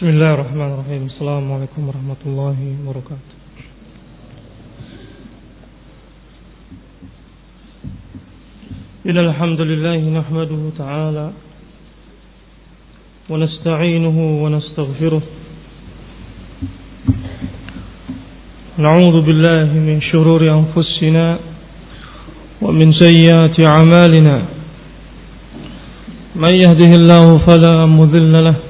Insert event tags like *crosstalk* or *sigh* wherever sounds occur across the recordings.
بسم الله الرحمن الرحيم السلام عليكم ورحمة الله وبركاته إن الحمد لله نحمده تعالى ونستعينه ونستغفره نعوذ بالله من شرور أنفسنا ومن سيئات أعمالنا من يهده الله فلا مذل له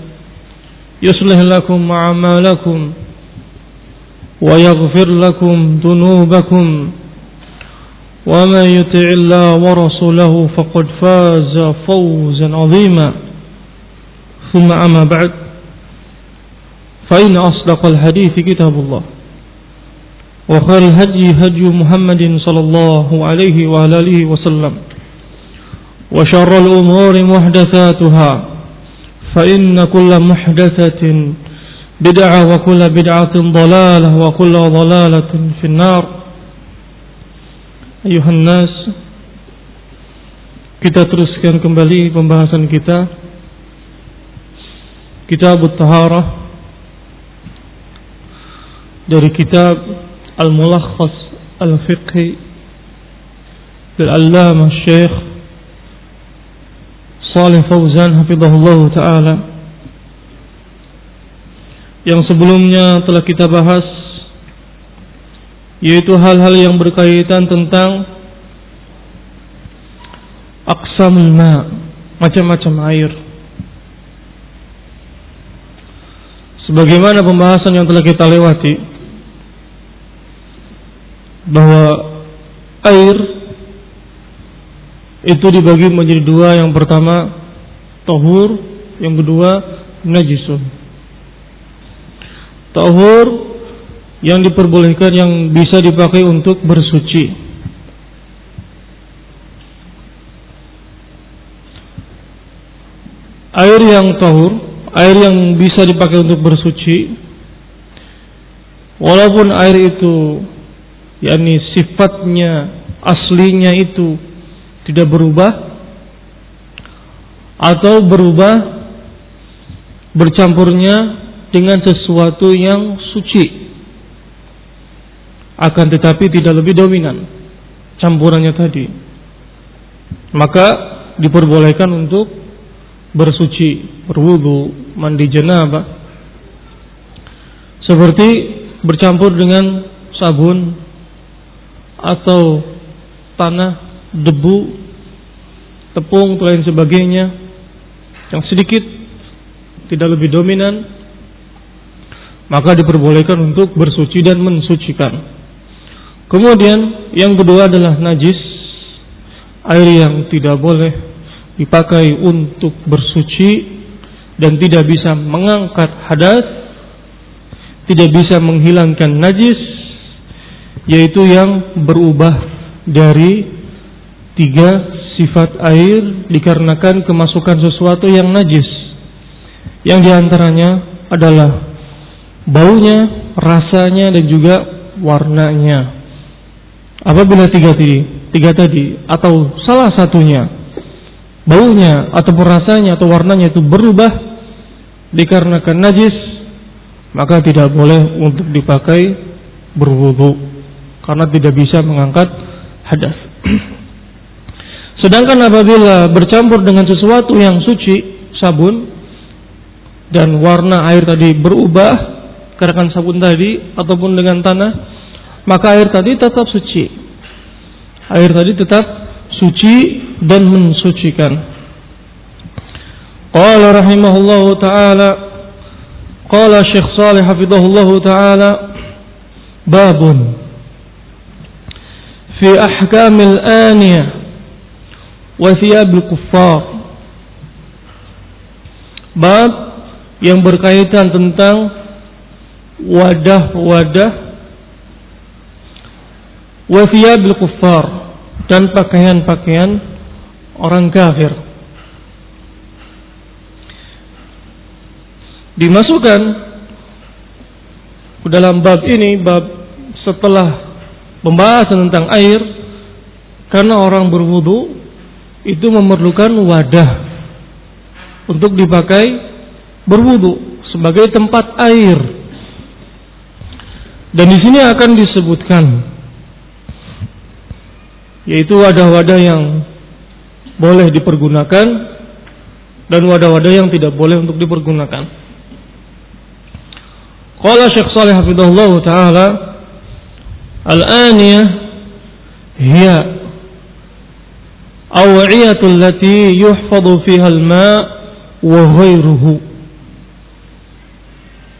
يصلح لكم أعمالكم ويغفر لكم ذنوبكم ومن يطع الله ورسوله فقد فاز فوزا عظيما. ثم أما بعد فإن أصدق الحديث كتاب الله وخير الهدي هدي محمد صلى الله عليه وعلى آله وسلم وشر الأمور محدثاتها فإن كل محدثة بدعة وكل بدعة ضلالة وكل ضلالة في النار أيها الناس kita teruskan kembali pembahasan kita Kitab Taharah dari kitab Al-Mulakhas Al-Fiqhi Al-Allamah Syekh Salih Fauzan hafizahullah taala. Yang sebelumnya telah kita bahas yaitu hal-hal yang berkaitan tentang aqsamul ma macam-macam air. Sebagaimana pembahasan yang telah kita lewati bahwa air itu dibagi menjadi dua. Yang pertama tahur. Yang kedua najisun. Tahur yang diperbolehkan yang bisa dipakai untuk bersuci. Air yang tahur air yang bisa dipakai untuk bersuci. Walaupun air itu yakni sifatnya aslinya itu tidak berubah atau berubah bercampurnya dengan sesuatu yang suci. Akan tetapi tidak lebih dominan campurannya tadi. Maka diperbolehkan untuk bersuci berwudu mandi janabah seperti bercampur dengan sabun atau tanah debu tepung dan lain sebagainya yang sedikit tidak lebih dominan maka diperbolehkan untuk bersuci dan mensucikan. Kemudian yang kedua adalah najis air yang tidak boleh dipakai untuk bersuci dan tidak bisa mengangkat hadas tidak bisa menghilangkan najis yaitu yang berubah dari tiga sifat air dikarenakan kemasukan sesuatu yang najis yang di antaranya adalah baunya, rasanya dan juga warnanya. Apabila tiga tadi, tiga tadi atau salah satunya baunya atau rasanya atau warnanya itu berubah dikarenakan najis, maka tidak boleh untuk dipakai berwudu karena tidak bisa mengangkat hadas. *clears throat* Sedangkan apabila bercampur dengan sesuatu yang suci, sabun dan warna air tadi berubah menggerakkan sabun tadi ataupun dengan tanah, maka air tadi tetap suci. Air tadi tetap suci dan mensucikan. Qala rahimahullahu taala Qala Syekh Salih hafizahullahu taala babun fi ahkamil aniyah wa thiyabil kuffar. Bab yang berkaitan tentang wadah-wadah wa thiyabil kuffar dan pakaian-pakaian orang kafir. Dimasukkan ke dalam bab ini bab setelah pembahasan tentang air karena orang berwudu itu memerlukan wadah untuk dipakai berwudu sebagai tempat air. Dan di sini akan disebutkan yaitu wadah-wadah yang boleh dipergunakan dan wadah-wadah yang tidak boleh untuk dipergunakan. Qala Syekh Shalih taala al-aniyah hiya aw'iyatu allati yuhfadhu fiha al-ma' wa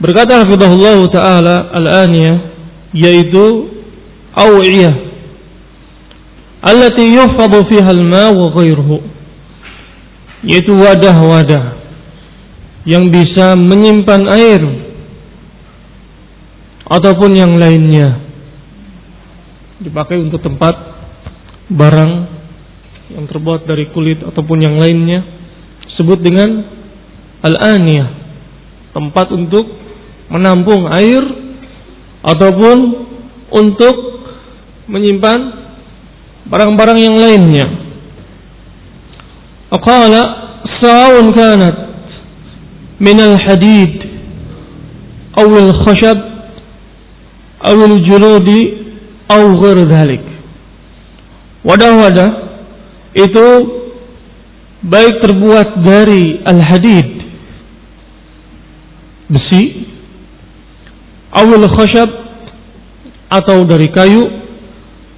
Berkata hafizahullah taala al-aniyah yaitu aw'iyah allati yuhfadhu fiha al-ma' wa ghairuhu yaitu wadah-wadah yang bisa menyimpan air ataupun yang lainnya. Dipakai untuk tempat barang yang terbuat dari kulit ataupun yang lainnya disebut dengan al-aniyah tempat untuk menampung air ataupun untuk menyimpan barang-barang yang lainnya Aqala sa'un kanat min al-hadid aw al-khashab awil juludi aw ghair dhalik. Wadah-wadah itu baik terbuat dari al-hadid besi awil khashab atau dari kayu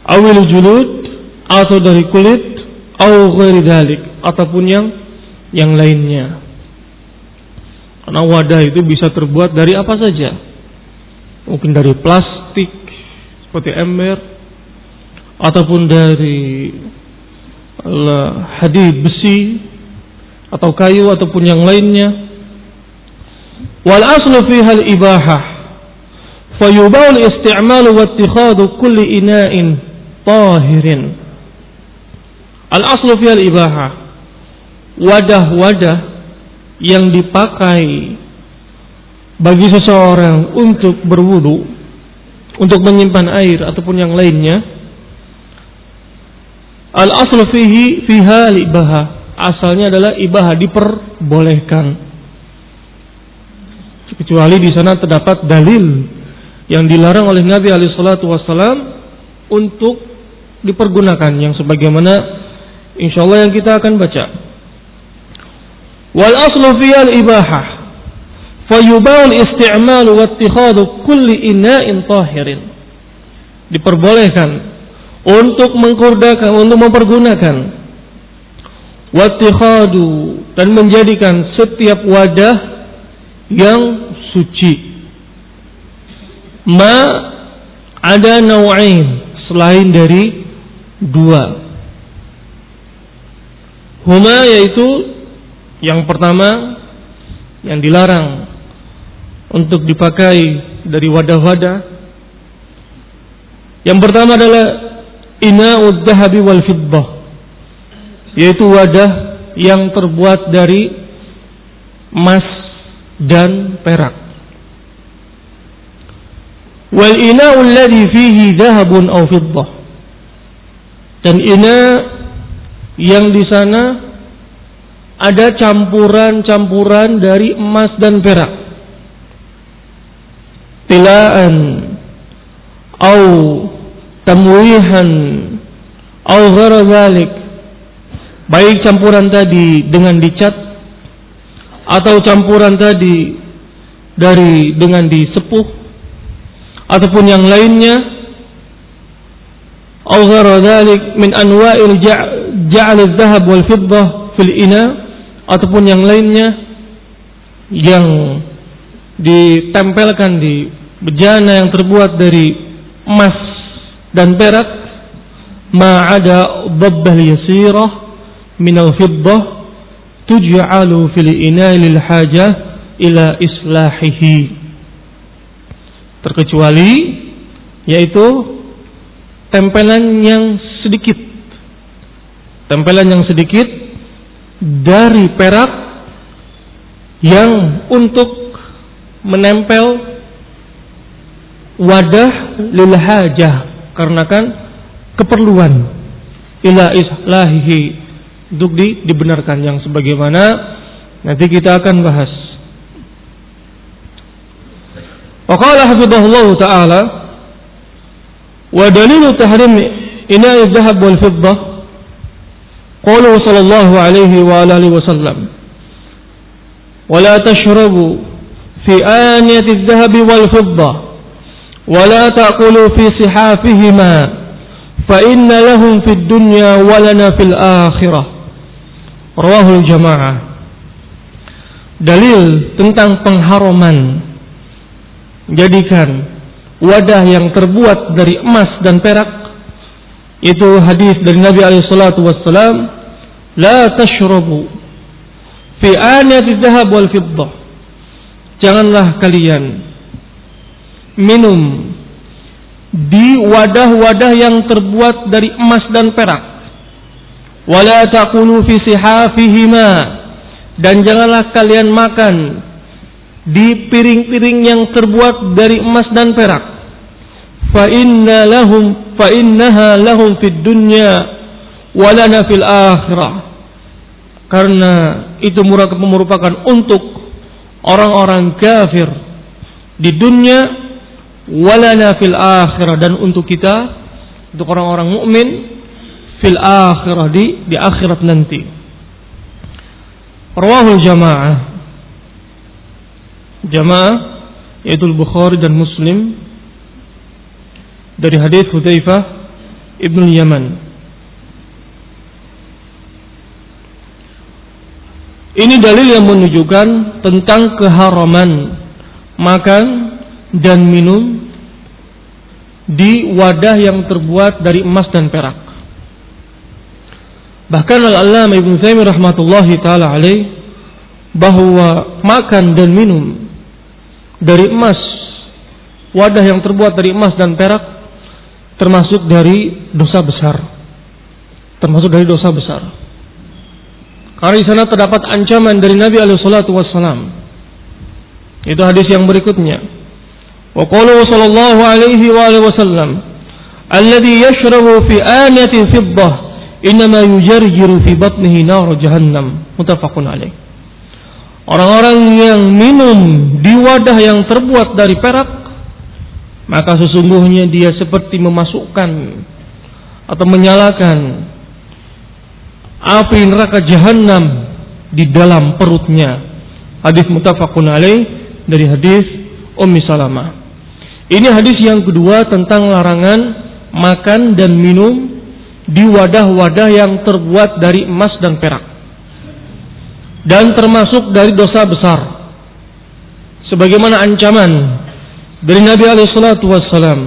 awil julud atau dari kulit aw ghair dhalik ataupun yang yang lainnya. Karena wadah itu bisa terbuat dari apa saja mungkin dari plastik seperti ember ataupun dari hadid besi atau kayu ataupun yang lainnya. Wal aslu fiha al ibahah. Fayubau al isti'mal wa ittikhadu kulli ina'in tahirin. Al aslu fiha al ibahah. Wadah-wadah yang dipakai bagi seseorang untuk berwudu untuk menyimpan air ataupun yang lainnya al aslu fihi fiha ibaha asalnya adalah ibaha diperbolehkan. Kecuali di sana terdapat dalil yang dilarang oleh Nabi alaihi salatu wasallam untuk dipergunakan yang sebagaimana insyaallah yang kita akan baca. Wal aslu fiha al ibahah fayubahul isti'mal wa ittikhadu kulli ina'in tahirin. Diperbolehkan untuk mengkurdakan untuk mempergunakan. Wattikhadu dan menjadikan setiap wadah yang suci. Ma ada nau'ain selain dari dua. Huma yaitu yang pertama yang dilarang untuk dipakai dari wadah-wadah. Yang pertama adalah ina'ud dahabi wal fiddah. Yaitu wadah yang terbuat dari emas dan perak. Wal ina'ul ladhi fihi dahabun aw fiddah. Dan ina yang di sana ada campuran-campuran dari emas dan perak tilaan au tamwihan au baik campuran tadi dengan dicat atau campuran tadi dari dengan disepuh ataupun yang lainnya au min anwa'il ja'al adh-dhahab wal fiddah fil ina ataupun yang lainnya yang ditempelkan di bejana yang terbuat dari emas dan perak ma ada dabbah yasirah min al-fiddah tuj'alu fil ina lil hajah ila islahihi. Terkecuali yaitu tempelan yang sedikit. Tempelan yang sedikit dari perak yang untuk menempel wadah lil hajah Karenakan keperluan ila islahihi untuk di, dibenarkan yang sebagaimana. Nanti kita akan bahas. Waqala hafizahullah ta'ala wa dalilu tahrim ina'i zahab wal fiddah qawluhu sallallahu alaihi wa alaihi wa sallam wa la tashrabu fi aniyati dhahab wal fiddah ولا تأكلوا في صحافهما فإن لهم في الدنيا ولنا في الآخرة رواه الجماعة dalil tentang pengharaman jadikan wadah yang terbuat dari emas dan perak itu hadis dari Nabi alaihi salatu wassalam la tashrabu fi aniyati dhahab wal fiddah janganlah kalian minum di wadah-wadah yang terbuat dari emas dan perak. Wala fi sihafihima. Dan janganlah kalian makan di piring-piring yang terbuat dari emas dan perak. Fa inna lahum fa innaha lahum fid dunya wa lana fil akhirah. Karena itu merupakan untuk orang-orang kafir di dunia walana fil akhirah. Dan untuk kita untuk orang-orang mukmin fil akhirah di di akhirat nanti. Rawahul jamaah. Jamaah yaitu Bukhari dan Muslim dari hadis Hudzaifah Ibnu Yaman. Ini dalil yang menunjukkan tentang keharaman makan dan minum di wadah yang terbuat dari emas dan perak. Bahkan Al-Allamah Ibnu Taimiyah rahmatullahi taala alaih bahwa makan dan minum dari emas wadah yang terbuat dari emas dan perak termasuk dari dosa besar. Termasuk dari dosa besar. Karena di sana terdapat ancaman dari Nabi alaihi salatu. Itu hadis yang berikutnya. Qala sallallahu alaihi wa alihi wasallam, "Alladhi yashrabu fi anatin fiddah, inma yujarjiru fi batnihi nar jahannam." Muttafaqun alaih. Orang-orang yang minum di wadah yang terbuat dari perak maka sesungguhnya dia seperti memasukkan atau menyalakan api neraka jahanam di dalam perutnya. Hadis mutafakun alaih dari hadis Ummi Salamah. Ini hadis yang kedua tentang larangan makan dan minum di wadah-wadah yang terbuat dari emas dan perak. Dan termasuk dari dosa besar. Sebagaimana ancaman dari Nabi Alaihissalatu Wassalam.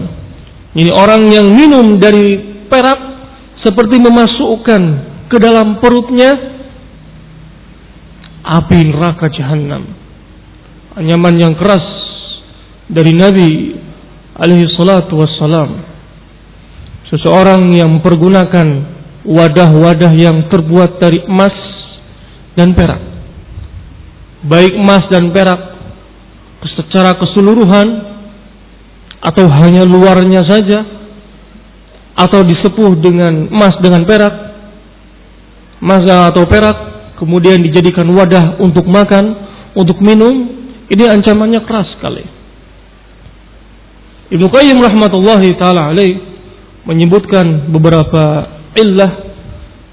Ini orang yang minum dari perak seperti memasukkan ke dalam perutnya api neraka jahanam. Anyaman yang keras dari Nabi Alaihissalatu Wassalam. Seseorang yang mempergunakan wadah-wadah yang terbuat dari emas dan perak. Baik emas dan perak secara keseluruhan atau hanya luarnya saja atau disepuh dengan emas dengan perak emas atau perak kemudian dijadikan wadah untuk makan untuk minum ini ancamannya keras sekali Ibnu Qayyim rahmatullahi taala alaih menyebutkan beberapa illah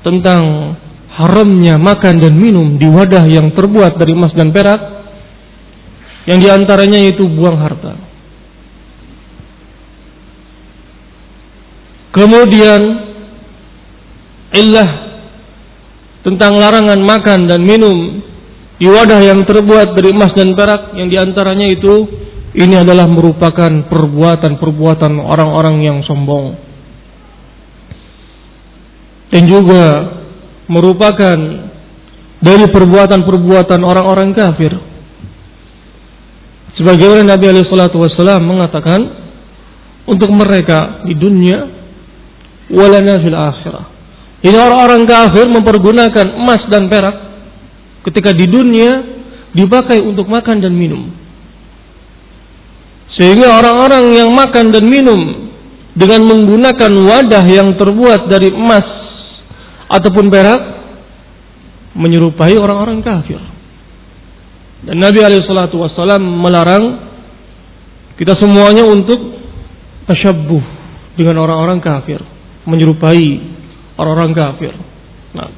tentang haramnya makan dan minum di wadah yang terbuat dari emas dan perak Yang di antaranya yaitu buang harta. Kemudian illah tentang larangan makan dan minum di wadah yang terbuat dari emas dan perak yang di antaranya itu ini adalah merupakan perbuatan-perbuatan orang-orang yang sombong dan juga merupakan dari perbuatan-perbuatan orang-orang kafir. Sebagaimana Nabi alaihi mengatakan untuk mereka di dunia walana fil akhirah. Ini orang-orang kafir mempergunakan emas dan perak ketika di dunia dipakai untuk makan dan minum. Sehingga orang-orang yang makan dan minum dengan menggunakan wadah yang terbuat dari emas ataupun perak menyerupai orang-orang kafir. Dan Nabi wassalam melarang kita semuanya untuk tasyabbuh dengan orang-orang kafir, menyerupai orang-orang kafir. Nah.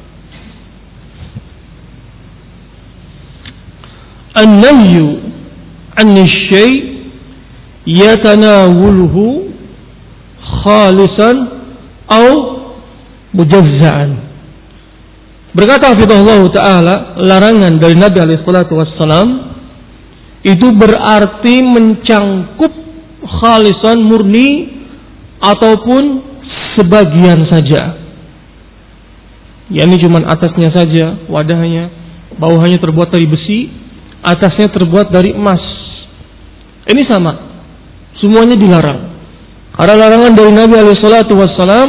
An-nahyu an syai' yatanawuluhu khalisan atau mujazza'an. Berkata Hafizullah Ta'ala, larangan dari Nabi Alaihissalatu Wassalam itu berarti mencangkup khalisan murni ataupun sebagian saja. Ya ini cuma atasnya saja, wadahnya, bawahnya terbuat dari besi, atasnya terbuat dari emas. Ini sama, semuanya dilarang. Karena larangan dari Nabi Alaihissalatu Wassalam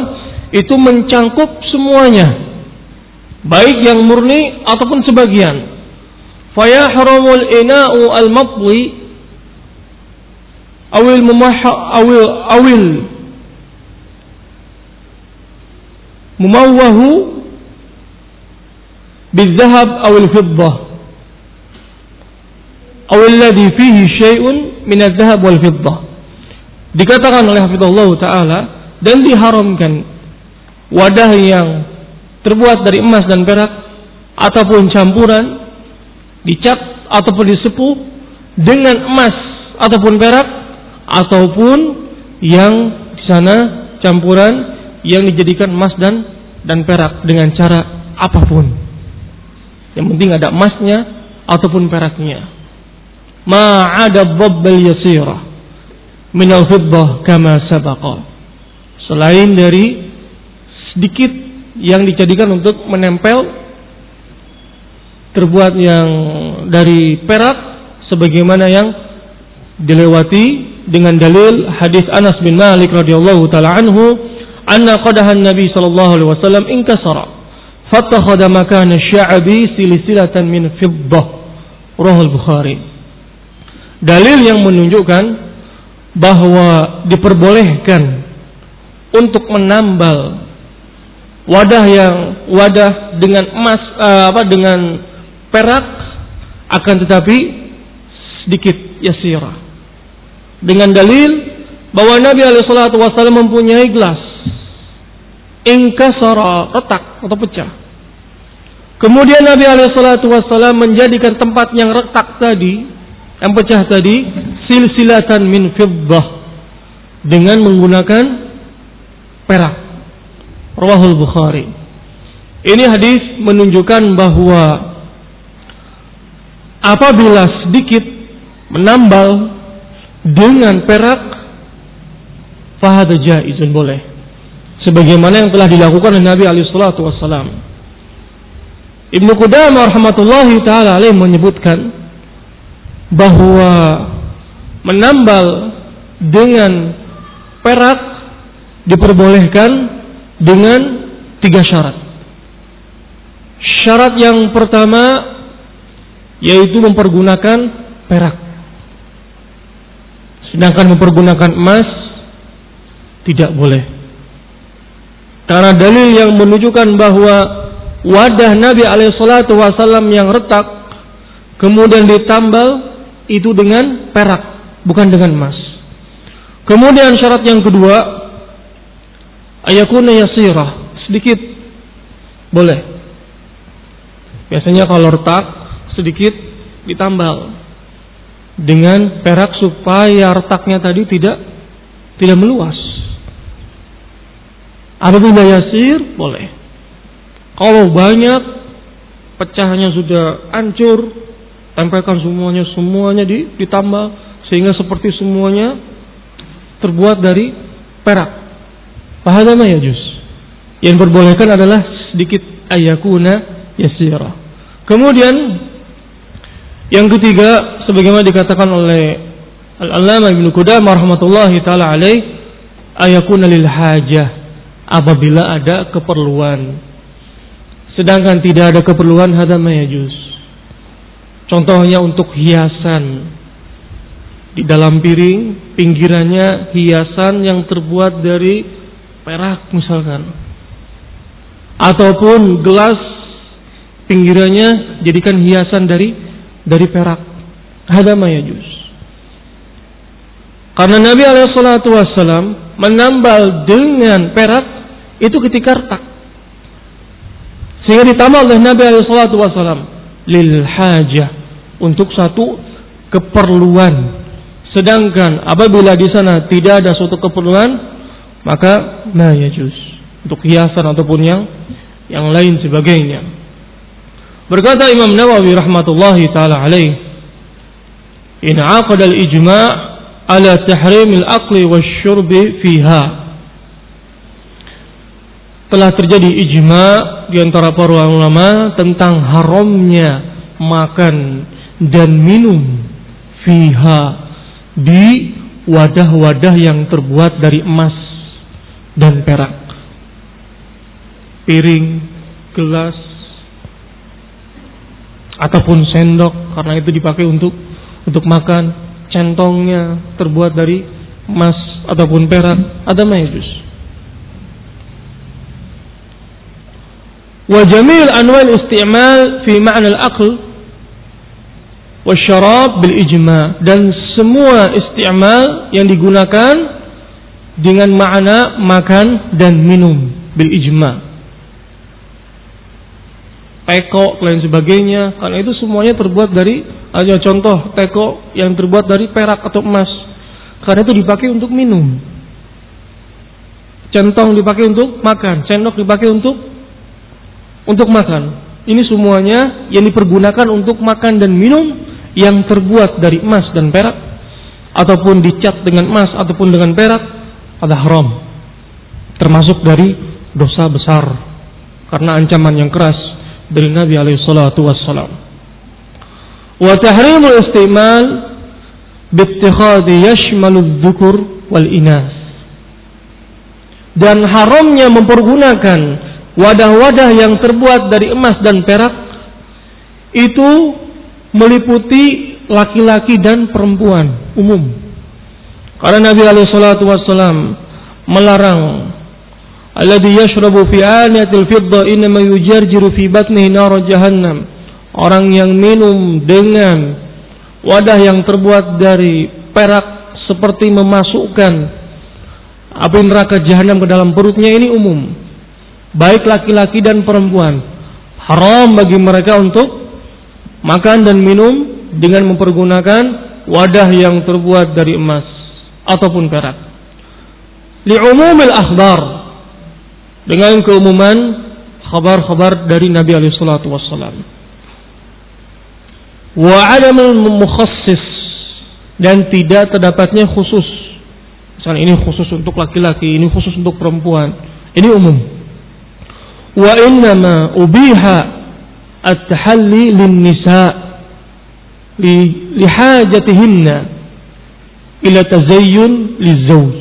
itu mencangkup semuanya baik yang murni ataupun sebagian fayahramul ina'u al-matli awil mumahha awil awil mumawwahu بالذهب أو الفضة أو الذي فيه شيء من الذهب والفضة dikatakan oleh Hafizullah Ta'ala dan diharamkan wadah yang terbuat dari emas dan perak ataupun campuran dicat ataupun disepuh dengan emas ataupun perak ataupun yang di sana campuran yang dijadikan emas dan dan perak dengan cara apa pun. Yang penting ada emasnya ataupun peraknya. Ma'ada dhabbal yasira min al-fiddah kama sabaqa. Selain dari sedikit yang dijadikan untuk menempel terbuat yang dari perak sebagaimana yang dilewati dengan dalil hadis Anas bin Malik radhiyallahu taala anhu anna qadahan Nabi sallallahu alaihi wasallam inkasara fattakhadha makana sya'bi silsilatan min fiddah Rahul Bukhari dalil yang menunjukkan bahwa diperbolehkan untuk menambal wadah yang wadah dengan emas uh, apa dengan perak akan tetapi sedikit yasira. Dengan dalil bahwa Nabi alaihissalatu wasallam mempunyai gelas. Ingkasara retak atau pecah. Kemudian Nabi alaihissalatu wasallam menjadikan tempat yang retak tadi yang pecah tadi silsilatan min fiddah dengan menggunakan perak Rawahul Bukhari. Ini hadis menunjukkan bahwa apabila sedikit menambal dengan perak fahada jaizun boleh. Sebagaimana yang telah dilakukan oleh Nabi alaihi. Ibnu Qudamah rahmatullahi taala menyebutkan bahwa menambal dengan perak diperbolehkan dengan tiga syarat. Syarat yang pertama yaitu mempergunakan perak. Sedangkan mempergunakan emas tidak boleh. Karena dalil yang menunjukkan bahwa wadah Nabi alaihissalatu wasallam yang retak kemudian ditambal itu dengan perak bukan dengan emas. Kemudian syarat yang kedua ayakuna yasirah sedikit boleh biasanya kalau retak sedikit ditambal dengan perak supaya retaknya tadi tidak tidak meluas. Apabila yasir boleh. Kalau banyak pecahnya sudah hancur, tempelkan semuanya semuanya di, ditambah sehingga seperti semuanya terbuat dari perak. Paham ya jus? Yang diperbolehkan adalah sedikit ayakuna yasira. Kemudian yang ketiga sebagaimana dikatakan oleh Al-Allamah Ibnu Qudamah rahmatullahi taala alaih ayakuna lil hajah apabila ada keperluan. Sedangkan tidak ada keperluan hada mayajuz. Contohnya untuk hiasan di dalam piring pinggirannya hiasan yang terbuat dari perak misalkan. Ataupun gelas pinggirannya jadikan hiasan dari dari perak. Hada mayajuz karena Nabi alaihissalatu wassalam menambal dengan perak itu ketika retak. Sehingga ditambah oleh Nabi alaihissalatu wassalam lil hajah. Untuk satu keperluan Sedangkan apabila di sana tidak ada suatu keperluan, maka nah ya juz untuk hiasan ataupun yang yang lain sebagainya. Berkata Imam Nawawi rahmatullahi taala alaih, "In 'aqada al-ijma' ala tahrim al-aqli wasyurbi fiha." Telah terjadi ijma di antara para ulama tentang haramnya makan dan minum fiha di wadah-wadah yang terbuat dari emas dan perak. Piring, gelas, ataupun sendok karena itu dipakai untuk untuk makan. Centongnya terbuat dari emas ataupun perak. Ada majus. Wa jamil anwal isti'mal fi ma'na al-aql wasyarab bil ijma dan semua isti'mal yang digunakan dengan makna makan dan minum bil ijma teko lain sebagainya. Karena itu semuanya terbuat dari aja contoh teko yang terbuat dari perak atau emas. Karena itu dipakai untuk minum. Centong dipakai untuk makan. Sendok dipakai untuk untuk makan. Ini semuanya yang dipergunakan untuk makan dan minum yang terbuat dari emas dan perak ataupun dicat dengan emas ataupun dengan perak adalah haram. Termasuk dari dosa besar karena ancaman yang keras dari Nabi alaihi salatu wassalam. Wa tahrimul istimal bittikhadi yashmalu dhukur wal inas. Dan haramnya mempergunakan wadah-wadah yang terbuat dari emas dan perak itu meliputi laki-laki dan perempuan umum. Karena Nabi alaihi wasallam melarang alladhi yashrabu fi aniyatil fidda inma yujarjiru fi batnihi nar jahannam. Orang yang minum dengan wadah yang terbuat dari perak seperti memasukkan api neraka jahanam ke dalam perutnya ini umum. Baik laki-laki dan perempuan. Haram bagi mereka untuk makan dan minum dengan mempergunakan wadah yang terbuat dari emas ataupun perak. Li'umumil akhbar dengan keumuman khabar-khabar dari Nabi alaihi salatu wassalam. Wa adamul mukhassis dan tidak terdapatnya khusus. Misalnya ini khusus untuk laki-laki, ini khusus untuk perempuan. Ini umum. Wa innama ubiha at-tahalli lin-nisa lihajatihinna ila tazayyun lizauj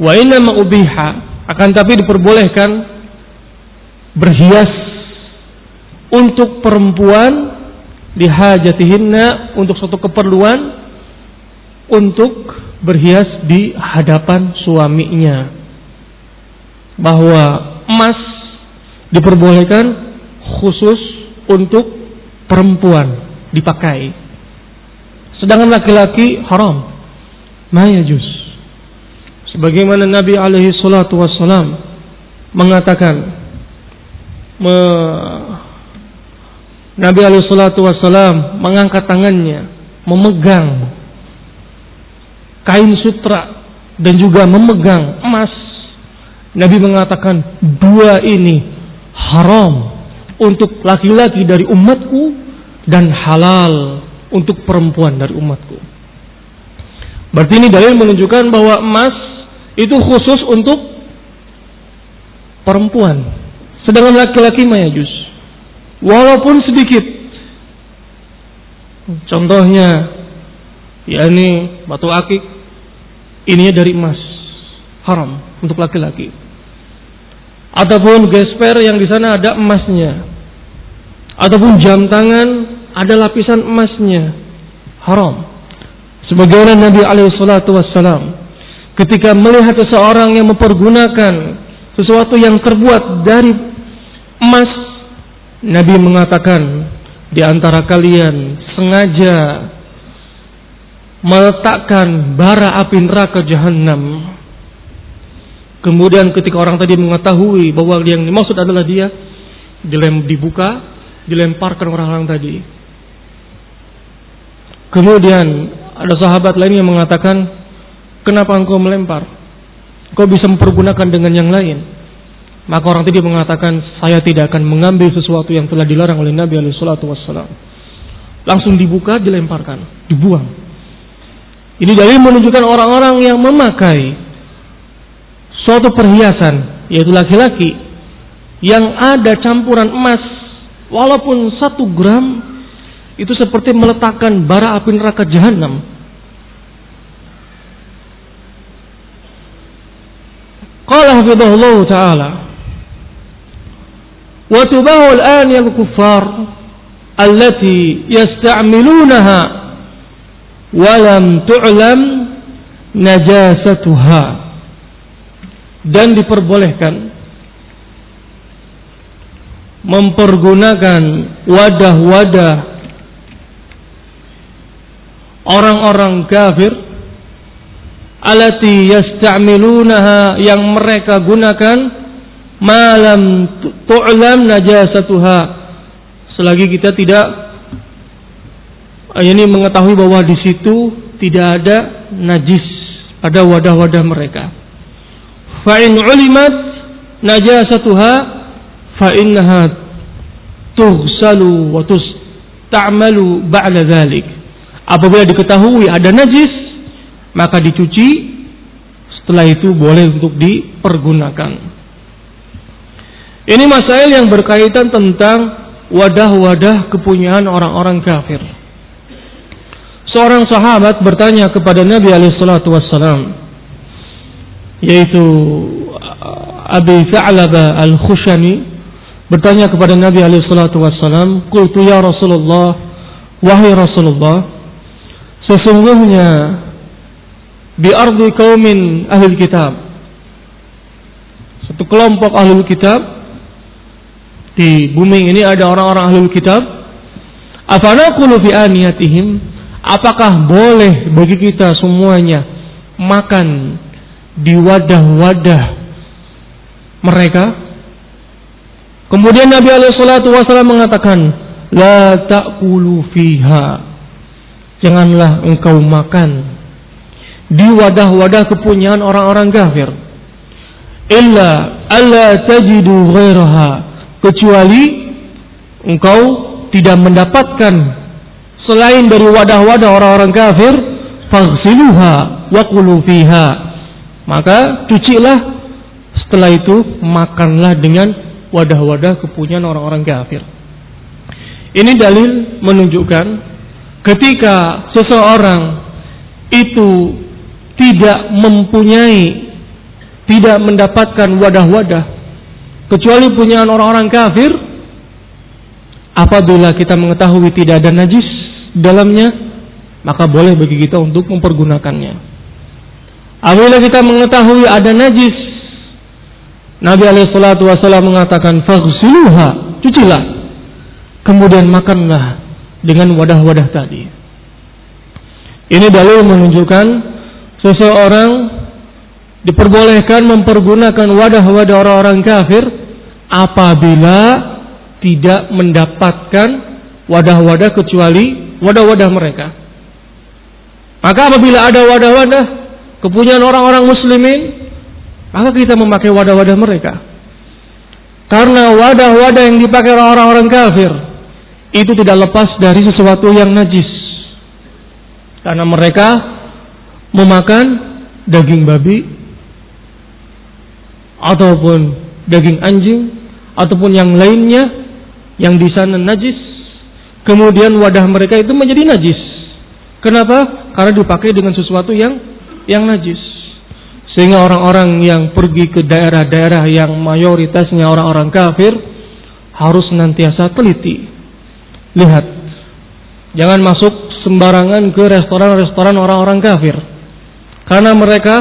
wa inna ma ubiha akan tapi diperbolehkan berhias untuk perempuan lihajatihinna untuk suatu keperluan untuk berhias di hadapan suaminya. Bahwa emas diperbolehkan khusus untuk perempuan dipakai. Sedangkan laki-laki haram. Mayajus. Sebagaimana Nabi alaihi salatu wassalam mengatakan me, Nabi alaihi salatu wassalam mengangkat tangannya memegang kain sutra dan juga memegang emas, Nabi mengatakan dua ini haram untuk laki-laki dari umatku dan halal untuk perempuan dari umatku. Berarti ini dalil menunjukkan bahwa emas itu khusus untuk perempuan. Sedangkan laki-laki mayajus. Walaupun sedikit. Contohnya, yakni batu akik, ini dari emas. Haram untuk laki-laki. Ataupun gesper yang di sana ada emasnya. Ataupun jam tangan ada lapisan emasnya. Haram. Sebagaimana Nabi alaihi salatu wassalam ketika melihat seseorang yang mempergunakan sesuatu yang terbuat dari emas Nabi mengatakan di antara kalian sengaja meletakkan bara api neraka jahanam kemudian ketika orang tadi mengetahui bahwa yang dimaksud adalah dia dilem dibuka dilemparkan orang-orang tadi kemudian ada sahabat lain yang mengatakan, kenapa engkau melempar? Kau bisa mempergunakan dengan yang lain. Maka orang tadi mengatakan, saya tidak akan mengambil sesuatu yang telah dilarang oleh Nabi SAW. Langsung dibuka, dilemparkan, dibuang. Ini dari menunjukkan orang-orang yang memakai suatu perhiasan, yaitu laki-laki, yang ada campuran emas, walaupun satu gram itu seperti meletakkan bara api neraka jahanam. Qala hafidhahullah ta'ala Wa tubahu al-an yang kuffar allati yasta'milunaha wa lam tu'lam najasatuha dan diperbolehkan mempergunakan wadah-wadah orang-orang kafir alati yasta'milunaha yang mereka gunakan malam tu'lam najasatuha. Selagi kita tidak ini mengetahui bahwa di situ tidak ada najis pada wadah-wadah mereka fa in ulimat najasatuha fa innaha tughsalu wa tusta'malu ba'da dhalik Apabila diketahui ada najis, maka dicuci. Setelah itu boleh untuk dipergunakan. Ini masalah yang berkaitan tentang wadah-wadah kepunyaan orang-orang kafir. Seorang sahabat bertanya kepada Nabi alaihissalatu wassalam yaitu uh, Abi Tha'laba al-Khushani bertanya kepada Nabi alaihissalatu wassalam, "Qultu ya Rasulullah, wahai Rasulullah, Sesungguhnya di ardi kaumin ahli kitab satu kelompok ahli kitab di bumi ini ada orang-orang ahli kitab afanaqulu fi aniyatihim apakah boleh bagi kita semuanya makan di wadah-wadah mereka. Kemudian Nabi alaihi salatu wasallam mengatakan la ta'kulu fiha. Janganlah engkau makan di wadah-wadah kepunyaan orang-orang kafir. Illa alla tajidu ghairaha. Kecuali engkau tidak mendapatkan selain dari wadah-wadah orang-orang kafir faghsiluha wa fiha maka cucilah. Setelah itu makanlah dengan wadah-wadah kepunyaan orang-orang kafir. Ini dalil menunjukkan ketika seseorang itu tidak mempunyai tidak mendapatkan wadah-wadah kecuali punya orang-orang kafir apabila kita mengetahui tidak ada najis dalamnya maka boleh bagi kita untuk mempergunakannya apabila kita mengetahui ada najis Nabi alaihi mengatakan faghsiluha cucilah kemudian makanlah dengan wadah-wadah tadi. Ini dalil menunjukkan seseorang diperbolehkan mempergunakan wadah-wadah orang-orang kafir apabila tidak mendapatkan wadah-wadah kecuali wadah-wadah mereka. Maka apabila ada wadah-wadah kepunyaan orang-orang muslimin, maka kita memakai wadah-wadah mereka. Karena wadah-wadah yang dipakai orang-orang kafir itu tidak lepas dari sesuatu yang najis. Karena mereka memakan daging babi ataupun daging anjing ataupun yang lainnya yang di sana najis. Kemudian wadah mereka itu menjadi najis. Kenapa? Karena dipakai dengan sesuatu yang yang najis. Sehingga orang-orang yang pergi ke daerah-daerah yang mayoritasnya orang-orang kafir harus senantiasa teliti. Lihat, jangan masuk sembarangan ke restoran-restoran orang-orang kafir. Karena mereka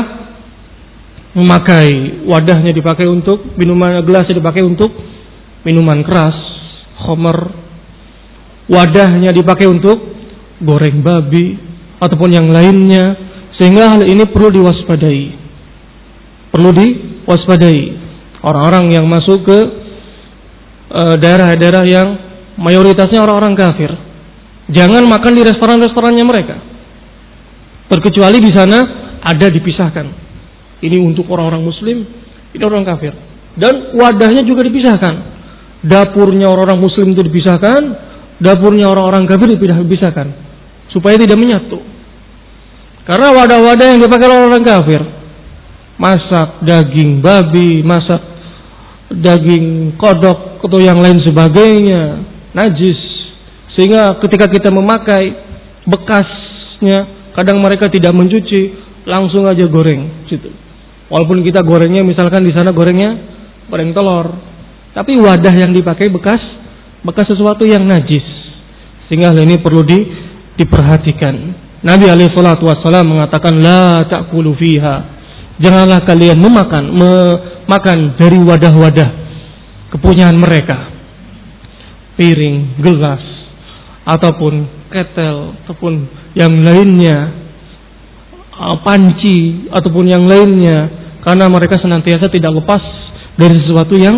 memakai wadahnya dipakai untuk minuman gelasnya dipakai untuk minuman keras, homer. Wadahnya dipakai untuk goreng babi ataupun yang lainnya sehingga hal ini perlu diwaspadai. Perlu diwaspadai orang-orang yang masuk ke eh, daerah-daerah yang mayoritasnya orang-orang kafir Jangan makan di restoran-restorannya mereka. Terkecuali di sana ada dipisahkan. Ini untuk orang-orang muslim, ini orang kafir. Dan wadahnya juga dipisahkan. Dapurnya orang-orang muslim itu dipisahkan, dapurnya orang-orang kafir dipisahkan. Supaya tidak menyatu. Karena wadah-wadah yang dipakai oleh orang kafir, masak daging babi, masak daging kodok atau yang lain sebagainya, najis sehingga ketika kita memakai bekasnya, kadang mereka tidak mencuci, langsung aja goreng situ. Walaupun kita gorengnya misalkan di sana gorengnya goreng telur, tapi wadah yang dipakai bekas bekas sesuatu yang najis. Sehingga hal ini perlu di, diperhatikan. Nabi alaihi salatu wasallam mengatakan la ta'kulu fiha. Janganlah kalian memakan memakan dari wadah-wadah kepunyaan mereka. Piring, gelas, ataupun ketel ataupun yang lainnya uh, panci ataupun yang lainnya karena mereka senantiasa tidak lepas dari sesuatu yang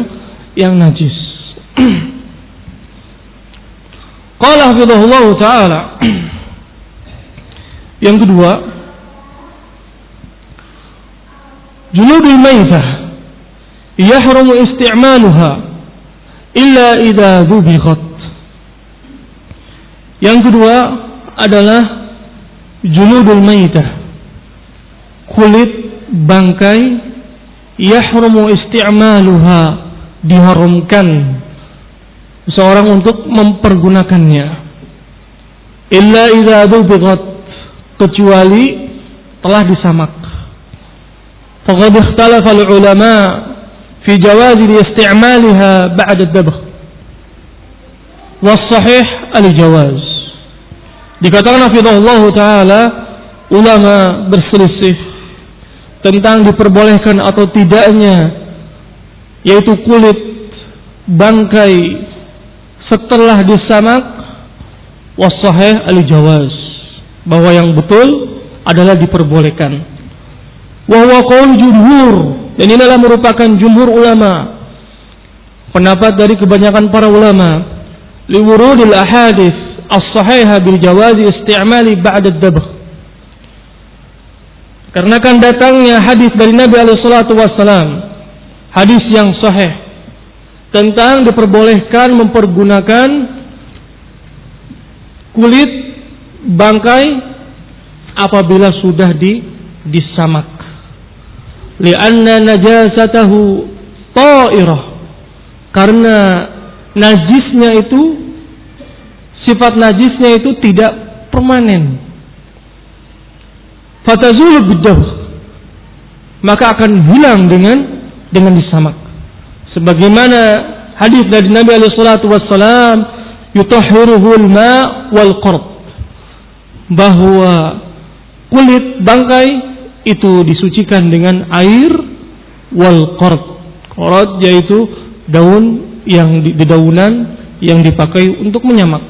yang najis. *clears throat* Qala hafizahullah taala. *clears throat* yang kedua, juludul maitah yahrumu isti'maluha illa idza dhubighat yang kedua adalah junudul maitah. Kulit bangkai yahrumu isti'maluha diharamkan seorang untuk mempergunakannya. Illa idza dubighat kecuali telah disamak. Faqad ikhtalafa al-ulama fi jawaz isti'maliha ba'da ad-dabgh. Was sahih al-jawaz. Dikatakan Allah taala ulama berselisih tentang diperbolehkan atau tidaknya yaitu kulit bangkai setelah disamak wasahih al-jawaz bahwa yang betul adalah diperbolehkan. Wa jumhur dan ini adalah merupakan jumhur ulama. Pendapat dari kebanyakan para ulama. Liwurudil ahadits as-sahiha bil jawazi isti'mali ba'da dabh karena kan datangnya hadis dari Nabi alaihi salatu hadis yang sahih. Tentang diperbolehkan mempergunakan kulit bangkai apabila sudah di disamak lianna najasatahu ta'irah karena najisnya itu sifat najisnya itu tidak permanen. Fatazulu bidah. Maka akan hilang dengan dengan disamak. Sebagaimana hadis dari Nabi alaihi salatu wassalam yutahhiruhu al-ma' wal qurb. Bahwa kulit bangkai itu disucikan dengan air wal qurb. Qurb yaitu daun yang di dedaunan yang dipakai untuk menyamak.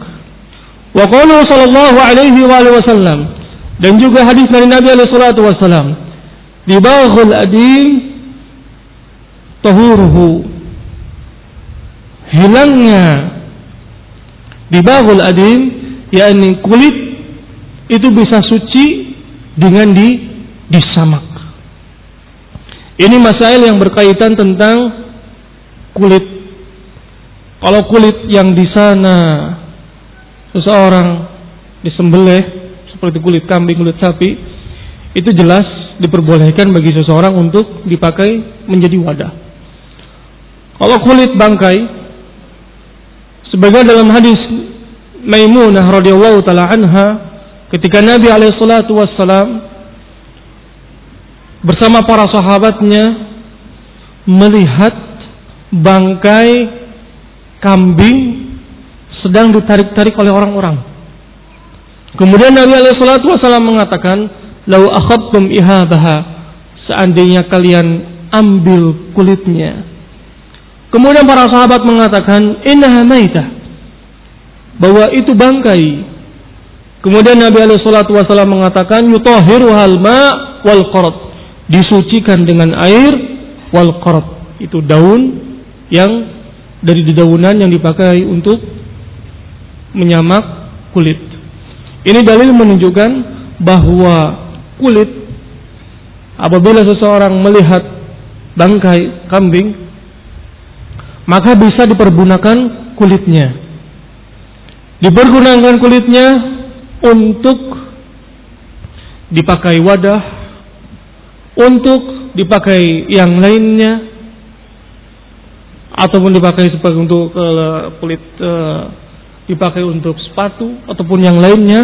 Wa qawluhu sallallahu alaihi wa wasallam dan juga hadis dari Nabi alaihi salatu wasallam dibaghul adim tahuruhu hilangnya dibaghul adim yakni kulit itu bisa suci dengan di disamak. Ini masalah yang berkaitan tentang kulit. Kalau kulit yang di sana seseorang disembelih seperti kulit kambing, kulit sapi, itu jelas diperbolehkan bagi seseorang untuk dipakai menjadi wadah. Kalau kulit bangkai, sebagai dalam hadis Maimunah radhiyallahu taala anha ketika Nabi alaihi salatu wassalam bersama para sahabatnya melihat bangkai kambing sedang ditarik-tarik oleh orang-orang. Kemudian Nabi alaihi salatu wassalam mengatakan, "Lau akhadtum ihadaha," seandainya kalian ambil kulitnya. Kemudian para sahabat mengatakan, "Innaha maitah." bahwa itu bangkai. Kemudian Nabi alaihi salatu wasallam mengatakan yutahhiru halma wal qarat. Disucikan dengan air wal qarat. Itu daun yang dari dedaunan yang dipakai untuk menyamak kulit. Ini dalil menunjukkan bahwa kulit apabila seseorang melihat bangkai kambing maka bisa dipergunakan kulitnya dipergunakan kulitnya untuk dipakai wadah, untuk dipakai yang lainnya, ataupun dipakai sebagai untuk uh, kulit uh, dipakai untuk sepatu ataupun yang lainnya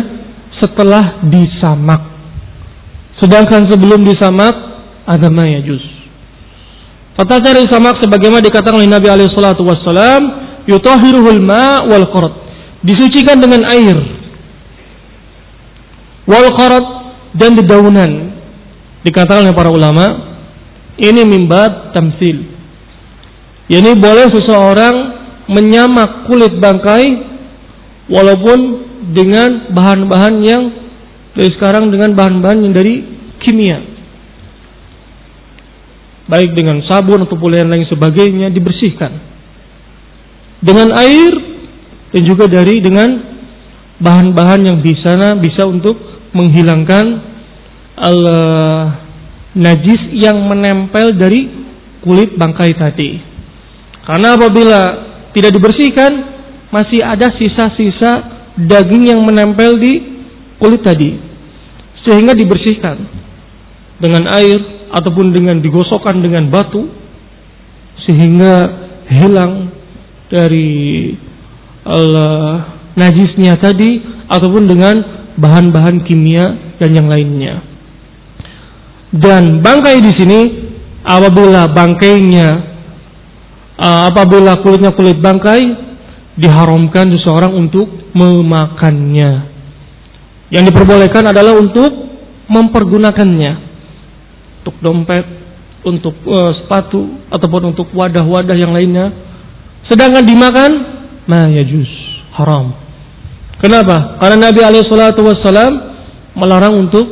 setelah disamak. Sedangkan sebelum disamak ada mayajus. Tata cara disamak sebagaimana dikatakan oleh Nabi alaihi salatu wassalam, ma wal qarat disucikan dengan air wal qarat dan dedaunan. Dikatakan oleh para ulama ini mimbat tamsil. Yakni boleh seseorang menyamak kulit bangkai walaupun dengan bahan-bahan yang dari sekarang dengan bahan-bahan yang dari kimia. Baik dengan sabun atau yang lain sebagainya dibersihkan. Dengan air dan juga dari dengan bahan-bahan yang bisa bisa untuk menghilangkan al najis yang menempel dari kulit bangkai tadi. Karena apabila tidak dibersihkan masih ada sisa-sisa daging yang menempel di kulit tadi. Sehingga dibersihkan dengan air ataupun dengan digosokkan dengan batu sehingga hilang dari uh, najisnya tadi ataupun dengan bahan-bahan kimia dan yang lainnya. Dan bangkai di sini apabila bangkainya uh, apabila kulitnya kulit bangkai diharamkan seseorang untuk memakannya. Yang diperbolehkan adalah untuk mempergunakannya untuk dompet, untuk uh, sepatu ataupun untuk wadah-wadah yang lainnya. Sedangkan dimakan ma yajuz haram. Kenapa? Karena Nabi alaihi salatu wassalam melarang untuk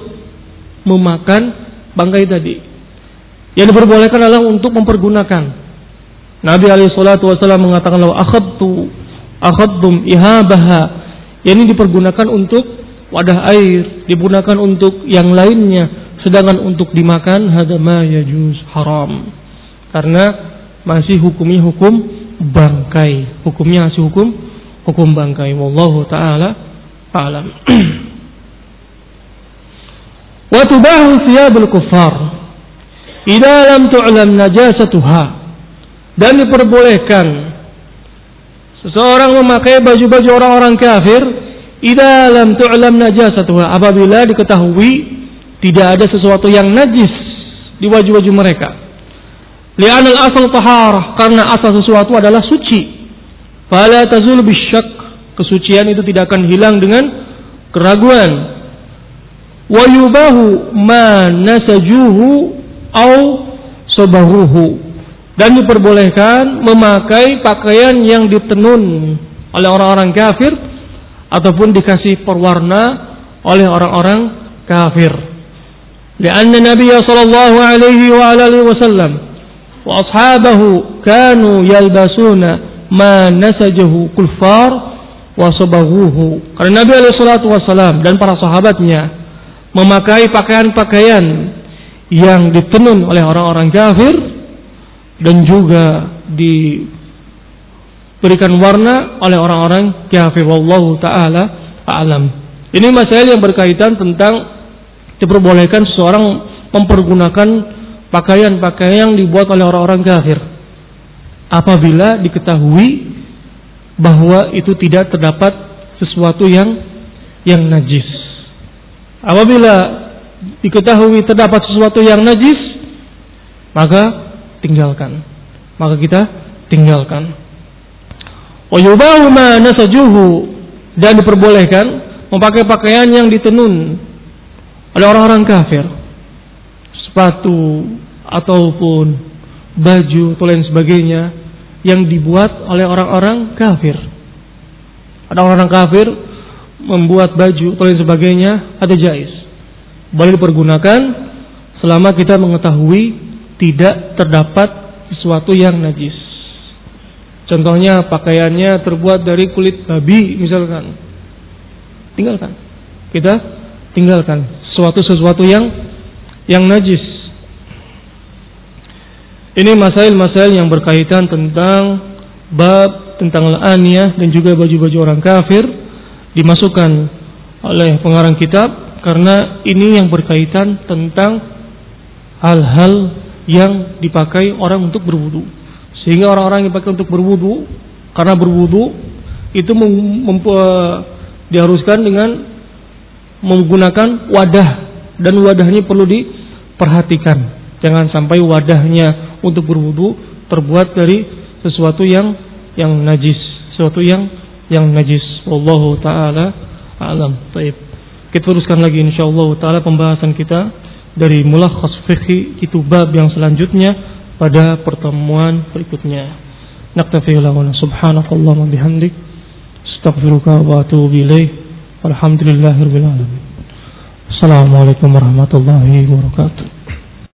memakan bangkai tadi. Yang diperbolehkan adalah untuk mempergunakan. Nabi alaihi salatu wassalam mengatakan law akhadtu akhadtum ihabaha. Yang dipergunakan untuk wadah air, digunakan untuk yang lainnya, sedangkan untuk dimakan hadama yajuz haram. Karena masih hukumnya hukum bangkai. Hukumnya masih hukum hukum bangkai. Wallahu taala alam. *clears throat* Wa tubahu thiyabul kuffar idza lam tu'lam najasatuha. Dan diperbolehkan seseorang memakai baju-baju orang-orang kafir idza lam tu'lam najasatuha apabila diketahui tidak ada sesuatu yang najis di baju-baju mereka. Li'anal asal taharah karena asal sesuatu adalah suci. Fala tazul bisyak kesucian itu tidak akan hilang dengan keraguan. Wa yubahu ma nasajuhu au sobahuhu dan diperbolehkan memakai pakaian yang ditenun oleh orang-orang kafir ataupun dikasih perwarna oleh orang-orang kafir. Lianna Nabi sallallahu alaihi wa alihi wasallam wa ashabahu kanu yalbasuna ma nasajahu kulfar wa. Karena Nabi alaihi salatu dan para sahabatnya memakai pakaian-pakaian yang ditenun oleh orang-orang kafir dan juga diberikan warna oleh orang-orang kafir wallahu taala alam. Ini masalah yang berkaitan tentang diperbolehkan seseorang mempergunakan pakaian-pakaian yang dibuat oleh orang-orang kafir apabila diketahui bahwa itu tidak terdapat sesuatu yang yang najis. Apabila diketahui terdapat sesuatu yang najis, maka tinggalkan. Maka kita tinggalkan. Wa yubahu ma nasajuhu dan diperbolehkan memakai pakaian yang ditenun oleh orang-orang kafir. Sepatu ataupun baju atau lain sebagainya yang dibuat oleh orang-orang kafir. Ada orang-orang kafir membuat baju atau lain sebagainya ada jais. Boleh dipergunakan selama kita mengetahui tidak terdapat sesuatu yang najis. Contohnya pakaiannya terbuat dari kulit babi misalkan. Tinggalkan. Kita tinggalkan sesuatu-sesuatu yang yang najis. Ini masail-masail yang berkaitan tentang bab tentang la'aniyah dan juga baju-baju orang kafir dimasukkan oleh pengarang kitab karena ini yang berkaitan tentang hal-hal yang dipakai orang untuk berwudu. Sehingga orang-orang yang dipakai untuk berwudu karena berwudu itu diharuskan dengan menggunakan wadah dan wadahnya perlu diperhatikan. Jangan sampai wadahnya untuk berwudu terbuat dari sesuatu yang yang najis, sesuatu yang yang najis. Wallahu taala alam. Baik. Kita teruskan lagi insyaallah taala pembahasan kita dari mulakhas fikih itu bab yang selanjutnya pada pertemuan berikutnya. Naktafi lahuna subhanakallahumma bihamdik astaghfiruka wa atubu ilaih. Walhamdulillahirabbil alamin. Assalamualaikum warahmatullahi wabarakatuh.